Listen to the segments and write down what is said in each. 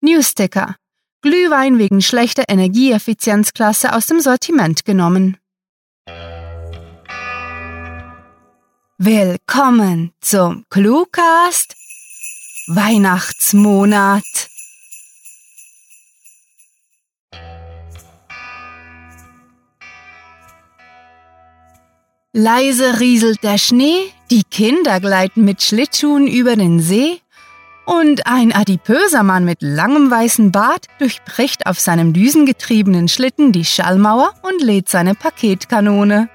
Newsticker. Glühwein wegen schlechter Energieeffizienzklasse aus dem Sortiment genommen. Willkommen zum Cluecast Weihnachtsmonat. Leise rieselt der Schnee, die Kinder gleiten mit Schlittschuhen über den See und ein adipöser Mann mit langem weißen Bart durchbricht auf seinem düsengetriebenen Schlitten die Schallmauer und lädt seine Paketkanone.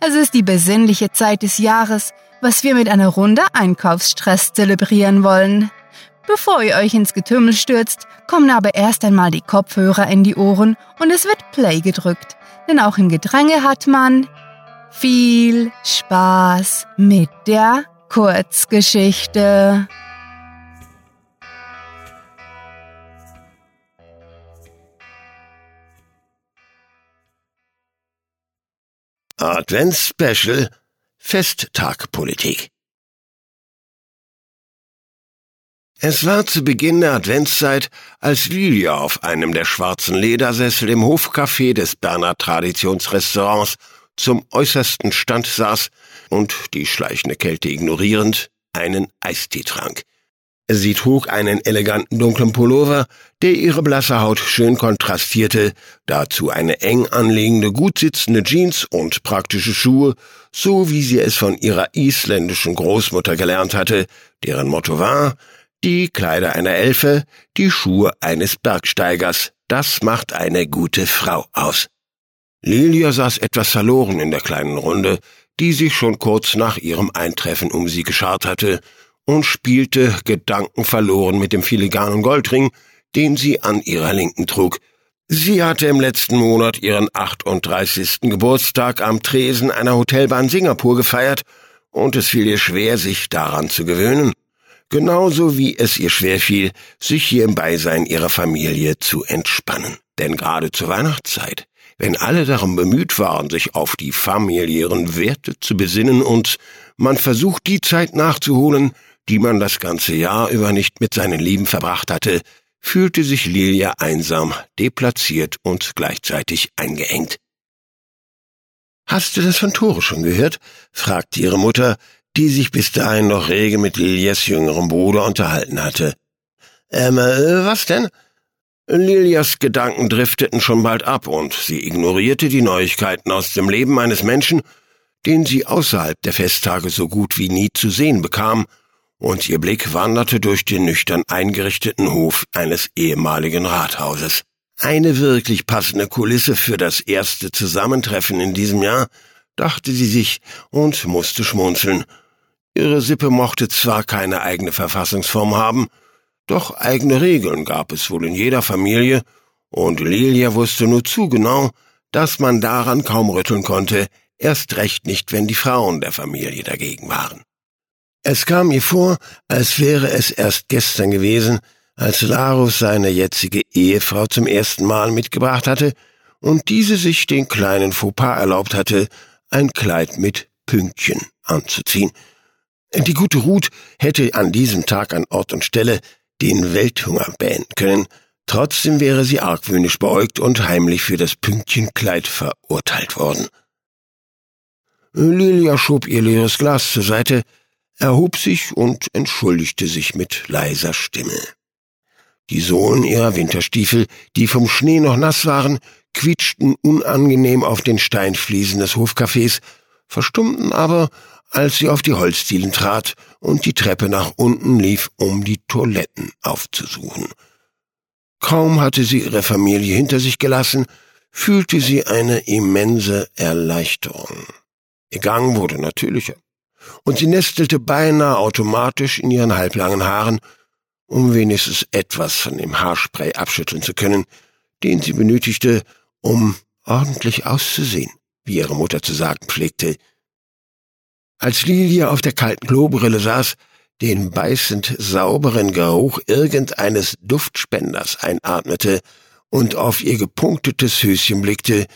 Es ist die besinnliche Zeit des Jahres, was wir mit einer Runde Einkaufsstress zelebrieren wollen. Bevor ihr euch ins Getümmel stürzt, kommen aber erst einmal die Kopfhörer in die Ohren und es wird Play gedrückt, denn auch im Gedränge hat man viel Spaß mit der Kurzgeschichte. Advents-Special Festtagpolitik. Es war zu Beginn der Adventszeit, als Lilia auf einem der schwarzen Ledersessel im Hofcafé des Berner Traditionsrestaurants zum äußersten Stand saß und, die schleichende Kälte ignorierend, einen Eistee trank. Sie trug einen eleganten dunklen Pullover, der ihre blasse Haut schön kontrastierte, dazu eine eng anliegende, gut sitzende Jeans und praktische Schuhe, so wie sie es von ihrer isländischen Großmutter gelernt hatte, deren Motto war, die Kleider einer Elfe, die Schuhe eines Bergsteigers, das macht eine gute Frau aus. Lilia saß etwas verloren in der kleinen Runde, die sich schon kurz nach ihrem Eintreffen um sie geschart hatte, und spielte gedankenverloren mit dem filigranen Goldring, den sie an ihrer Linken trug. Sie hatte im letzten Monat ihren 38. Geburtstag am Tresen einer Hotelbahn Singapur gefeiert, und es fiel ihr schwer, sich daran zu gewöhnen, genauso wie es ihr schwer fiel, sich hier im Beisein ihrer Familie zu entspannen. Denn gerade zur Weihnachtszeit, wenn alle darum bemüht waren, sich auf die familiären Werte zu besinnen und man versucht, die Zeit nachzuholen, die man das ganze Jahr über nicht mit seinen Lieben verbracht hatte, fühlte sich Lilia einsam, deplatziert und gleichzeitig eingeengt. Hast du das von Tore schon gehört? fragte ihre Mutter, die sich bis dahin noch rege mit Lilias jüngerem Bruder unterhalten hatte. Ähm, äh, was denn? Lilias Gedanken drifteten schon bald ab und sie ignorierte die Neuigkeiten aus dem Leben eines Menschen, den sie außerhalb der Festtage so gut wie nie zu sehen bekam und ihr Blick wanderte durch den nüchtern eingerichteten Hof eines ehemaligen Rathauses. Eine wirklich passende Kulisse für das erste Zusammentreffen in diesem Jahr, dachte sie sich und musste schmunzeln. Ihre Sippe mochte zwar keine eigene Verfassungsform haben, doch eigene Regeln gab es wohl in jeder Familie, und Lilia wusste nur zu genau, dass man daran kaum rütteln konnte, erst recht nicht, wenn die Frauen der Familie dagegen waren. Es kam ihr vor, als wäre es erst gestern gewesen, als Larus seine jetzige Ehefrau zum ersten Mal mitgebracht hatte und diese sich den kleinen Fauxpas erlaubt hatte, ein Kleid mit Pünktchen anzuziehen. Die gute Ruth hätte an diesem Tag an Ort und Stelle den Welthunger beenden können, trotzdem wäre sie argwöhnisch beäugt und heimlich für das Pünktchenkleid verurteilt worden. Lilia schob ihr leeres Glas zur Seite, erhob sich und entschuldigte sich mit leiser Stimme. Die Sohlen ihrer Winterstiefel, die vom Schnee noch nass waren, quietschten unangenehm auf den Steinfliesen des Hofcafés, verstummten aber, als sie auf die Holzdielen trat und die Treppe nach unten lief, um die Toiletten aufzusuchen. Kaum hatte sie ihre Familie hinter sich gelassen, fühlte sie eine immense Erleichterung. Ihr Gang wurde natürlicher und sie nestelte beinahe automatisch in ihren halblangen Haaren, um wenigstens etwas von dem Haarspray abschütteln zu können, den sie benötigte, um ordentlich auszusehen, wie ihre Mutter zu sagen pflegte. Als Lilia auf der kalten Klobrille saß, den beißend sauberen Geruch irgendeines Duftspenders einatmete und auf ihr gepunktetes Höschen blickte,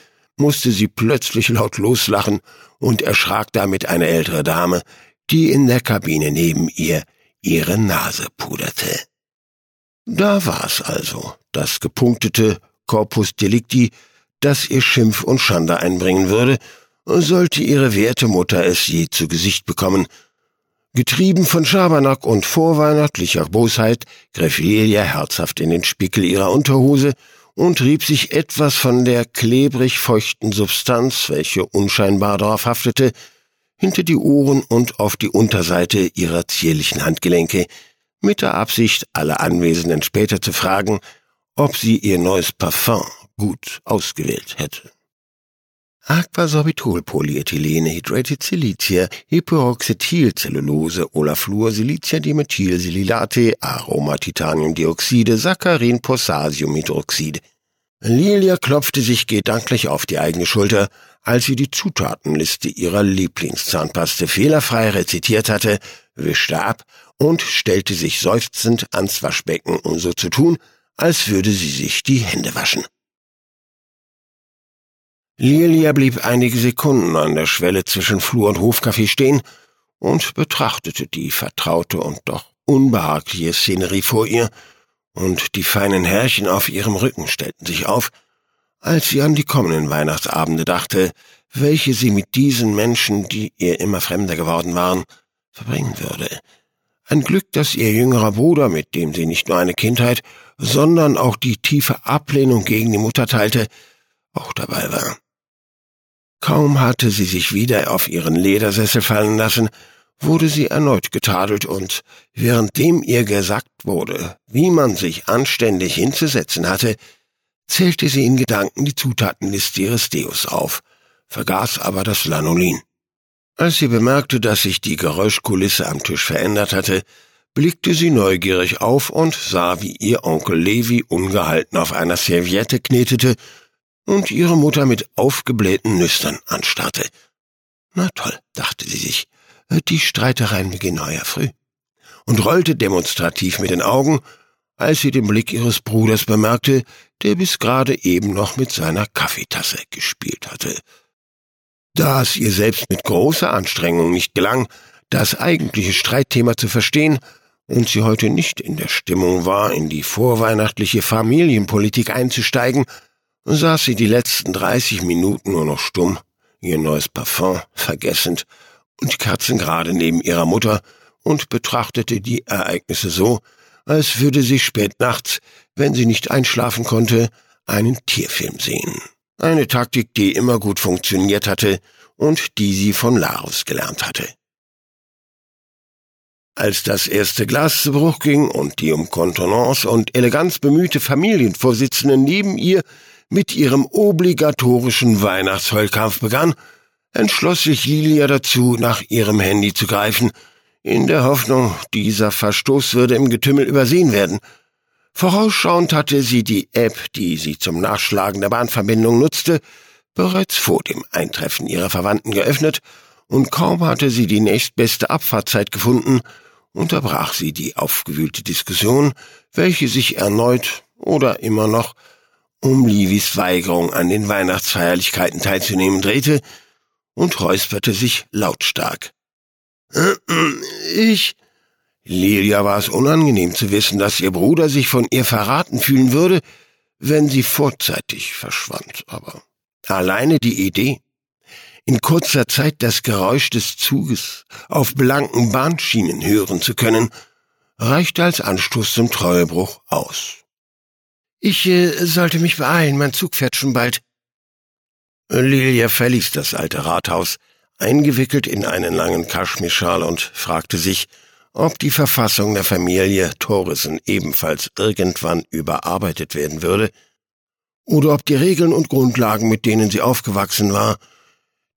musste sie plötzlich laut loslachen und erschrak damit eine ältere Dame, die in der Kabine neben ihr ihre Nase puderte. Da war's also, das gepunktete Corpus Delicti, das ihr Schimpf und Schande einbringen würde, sollte ihre werte Mutter es je zu Gesicht bekommen. Getrieben von Schabernack und vorweihnachtlicher Bosheit griff Lilia herzhaft in den Spickel ihrer Unterhose und rieb sich etwas von der klebrig feuchten Substanz, welche unscheinbar darauf haftete, hinter die Ohren und auf die Unterseite ihrer zierlichen Handgelenke, mit der Absicht, alle Anwesenden später zu fragen, ob sie ihr neues Parfum gut ausgewählt hätte. Aquasorbitolpolyethylene Hydrated Silicia, Hyperoxethylcellulose, Olafluor, Silicia Dimethylsililate, Aromatitaniumdioxide, Saccharin, Potassiumhydroxid. Lilia klopfte sich gedanklich auf die eigene Schulter, als sie die Zutatenliste ihrer Lieblingszahnpaste fehlerfrei rezitiert hatte, wischte ab und stellte sich seufzend ans Waschbecken, um so zu tun, als würde sie sich die Hände waschen. Lilia blieb einige Sekunden an der Schwelle zwischen Flur und Hofcafé stehen und betrachtete die vertraute und doch unbehagliche Szenerie vor ihr, und die feinen Härchen auf ihrem Rücken stellten sich auf, als sie an die kommenden Weihnachtsabende dachte, welche sie mit diesen Menschen, die ihr immer fremder geworden waren, verbringen würde. Ein Glück, dass ihr jüngerer Bruder, mit dem sie nicht nur eine Kindheit, sondern auch die tiefe Ablehnung gegen die Mutter teilte, auch dabei war. Kaum hatte sie sich wieder auf ihren Ledersessel fallen lassen, wurde sie erneut getadelt und, währenddem ihr gesagt wurde, wie man sich anständig hinzusetzen hatte, zählte sie in Gedanken die Zutatenliste ihres Deos auf, vergaß aber das Lanolin. Als sie bemerkte, dass sich die Geräuschkulisse am Tisch verändert hatte, blickte sie neugierig auf und sah, wie ihr Onkel Levi ungehalten auf einer Serviette knetete und ihre Mutter mit aufgeblähten Nüstern anstarrte. Na toll, dachte sie sich, die Streitereien beginnen heuer früh. Und rollte demonstrativ mit den Augen, als sie den Blick ihres Bruders bemerkte, der bis gerade eben noch mit seiner Kaffeetasse gespielt hatte. Da es ihr selbst mit großer Anstrengung nicht gelang, das eigentliche Streitthema zu verstehen, und sie heute nicht in der Stimmung war, in die vorweihnachtliche Familienpolitik einzusteigen, saß sie die letzten dreißig Minuten nur noch stumm, ihr neues Parfum vergessend und kerzengerade neben ihrer Mutter und betrachtete die Ereignisse so, als würde sie spät nachts, wenn sie nicht einschlafen konnte, einen Tierfilm sehen. Eine Taktik, die immer gut funktioniert hatte und die sie von Larus gelernt hatte. Als das erste Glas zu Bruch ging und die um Kontenance und Eleganz bemühte Familienvorsitzende neben ihr mit ihrem obligatorischen Weihnachtsheulkampf begann, entschloss sich Lilia dazu, nach ihrem Handy zu greifen, in der Hoffnung, dieser Verstoß würde im Getümmel übersehen werden. Vorausschauend hatte sie die App, die sie zum Nachschlagen der Bahnverbindung nutzte, bereits vor dem Eintreffen ihrer Verwandten geöffnet, und kaum hatte sie die nächstbeste Abfahrtzeit gefunden, unterbrach sie die aufgewühlte Diskussion, welche sich erneut oder immer noch um Livis Weigerung an den Weihnachtsfeierlichkeiten teilzunehmen drehte und räusperte sich lautstark. Ich. Lilia war es unangenehm zu wissen, dass ihr Bruder sich von ihr verraten fühlen würde, wenn sie vorzeitig verschwand, aber alleine die Idee, in kurzer Zeit das Geräusch des Zuges auf blanken Bahnschienen hören zu können, reichte als Anstoß zum Treuebruch aus. Ich äh, sollte mich beeilen, mein Zug fährt schon bald. Lilia verließ das alte Rathaus, eingewickelt in einen langen Kaschmirschal und fragte sich, ob die Verfassung der Familie Thoresen ebenfalls irgendwann überarbeitet werden würde, oder ob die Regeln und Grundlagen, mit denen sie aufgewachsen war,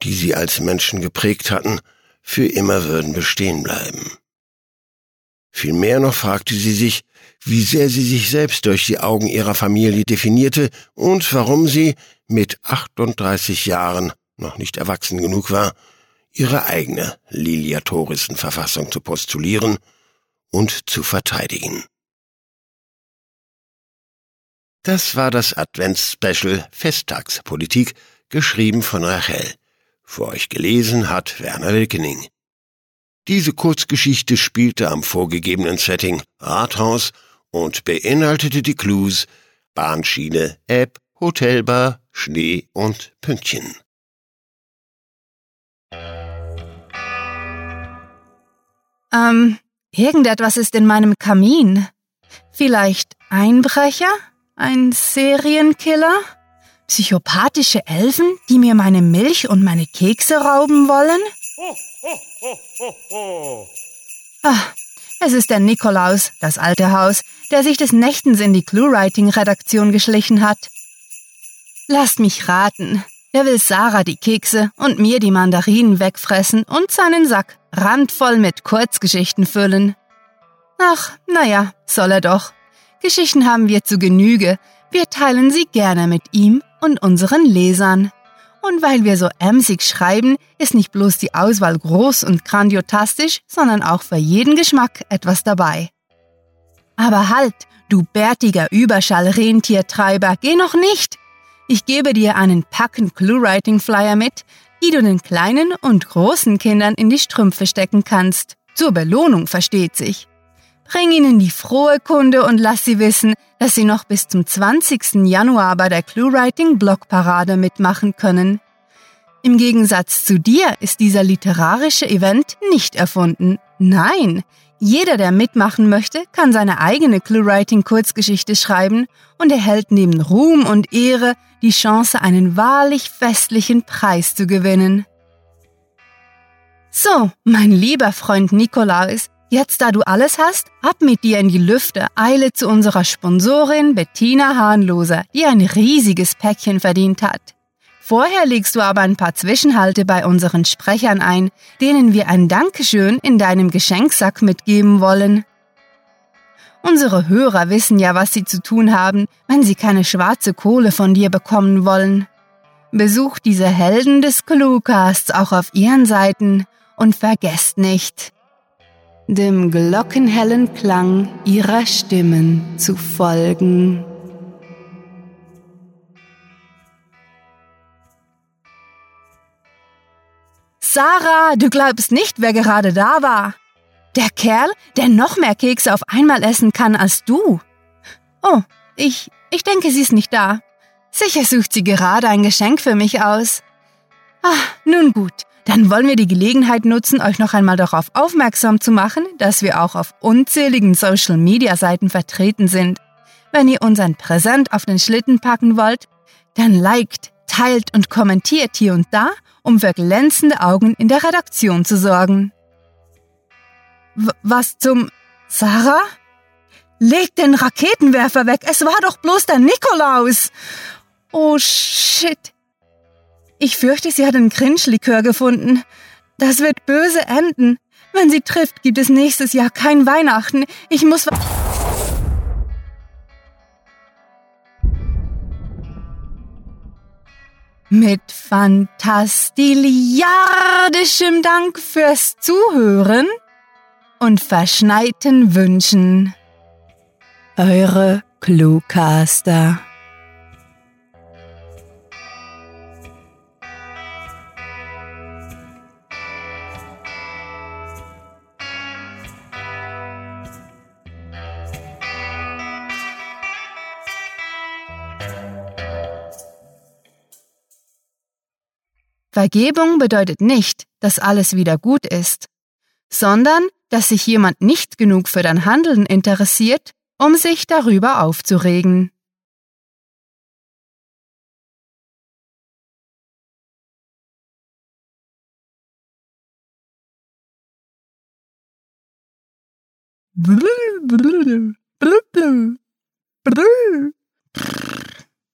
die sie als Menschen geprägt hatten, für immer würden bestehen bleiben. Vielmehr noch fragte sie sich, wie sehr sie sich selbst durch die Augen ihrer Familie definierte und warum sie mit 38 Jahren noch nicht erwachsen genug war, ihre eigene Lilia Thorisen Verfassung zu postulieren und zu verteidigen. Das war das Adventsspecial Festtagspolitik, geschrieben von Rachel. Für euch gelesen hat Werner Wilkening. Diese Kurzgeschichte spielte am vorgegebenen Setting Rathaus und beinhaltete die Clues Bahnschiene, App, Hotelbar, Schnee und Pünktchen. Ähm, irgendetwas ist in meinem Kamin. Vielleicht Einbrecher? Ein Serienkiller? Psychopathische Elfen, die mir meine Milch und meine Kekse rauben wollen? Ah, es ist der Nikolaus, das alte Haus, der sich des Nächtens in die Clue-Writing-Redaktion geschlichen hat. Lasst mich raten. Er will Sarah die Kekse und mir die Mandarinen wegfressen und seinen Sack randvoll mit Kurzgeschichten füllen. Ach, naja, soll er doch. Geschichten haben wir zu Genüge. Wir teilen sie gerne mit ihm und unseren Lesern. Und weil wir so emsig schreiben, ist nicht bloß die Auswahl groß und grandiotastisch, sondern auch für jeden Geschmack etwas dabei. Aber halt, du bärtiger Überschall-Rentiertreiber, geh noch nicht! Ich gebe dir einen packend Clue-Writing-Flyer mit, die du den kleinen und großen Kindern in die Strümpfe stecken kannst. Zur Belohnung versteht sich. Bring ihnen die frohe Kunde und lass sie wissen, dass sie noch bis zum 20. Januar bei der ClueWriting Blogparade mitmachen können. Im Gegensatz zu dir ist dieser literarische Event nicht erfunden. Nein, jeder, der mitmachen möchte, kann seine eigene ClueWriting Kurzgeschichte schreiben und erhält neben Ruhm und Ehre die Chance, einen wahrlich festlichen Preis zu gewinnen. So, mein lieber Freund Nikolaus, Jetzt, da du alles hast, ab mit dir in die Lüfte, eile zu unserer Sponsorin Bettina Hahnloser, die ein riesiges Päckchen verdient hat. Vorher legst du aber ein paar Zwischenhalte bei unseren Sprechern ein, denen wir ein Dankeschön in deinem Geschenksack mitgeben wollen. Unsere Hörer wissen ja, was sie zu tun haben, wenn sie keine schwarze Kohle von dir bekommen wollen. Besucht diese Helden des Cluecasts auch auf ihren Seiten und vergesst nicht, dem glockenhellen Klang ihrer Stimmen zu folgen. Sarah, du glaubst nicht, wer gerade da war. Der Kerl, der noch mehr Kekse auf einmal essen kann als du. Oh, ich, ich denke, sie ist nicht da. Sicher sucht sie gerade ein Geschenk für mich aus. Ah, nun gut, dann wollen wir die Gelegenheit nutzen, euch noch einmal darauf aufmerksam zu machen, dass wir auch auf unzähligen Social-Media-Seiten vertreten sind. Wenn ihr uns ein Präsent auf den Schlitten packen wollt, dann liked, teilt und kommentiert hier und da, um für glänzende Augen in der Redaktion zu sorgen. W was zum... Sarah? Leg den Raketenwerfer weg, es war doch bloß der Nikolaus! Oh shit, ich fürchte, sie hat einen Cringe-Likör gefunden. Das wird böse enden. Wenn sie trifft, gibt es nächstes Jahr kein Weihnachten. Ich muss... Mit fantastiliardischem Dank fürs Zuhören und verschneiten Wünschen. Eure Cluecaster. Vergebung bedeutet nicht, dass alles wieder gut ist, sondern dass sich jemand nicht genug für dein Handeln interessiert, um sich darüber aufzuregen. Blö, blö, blö, blö, blö.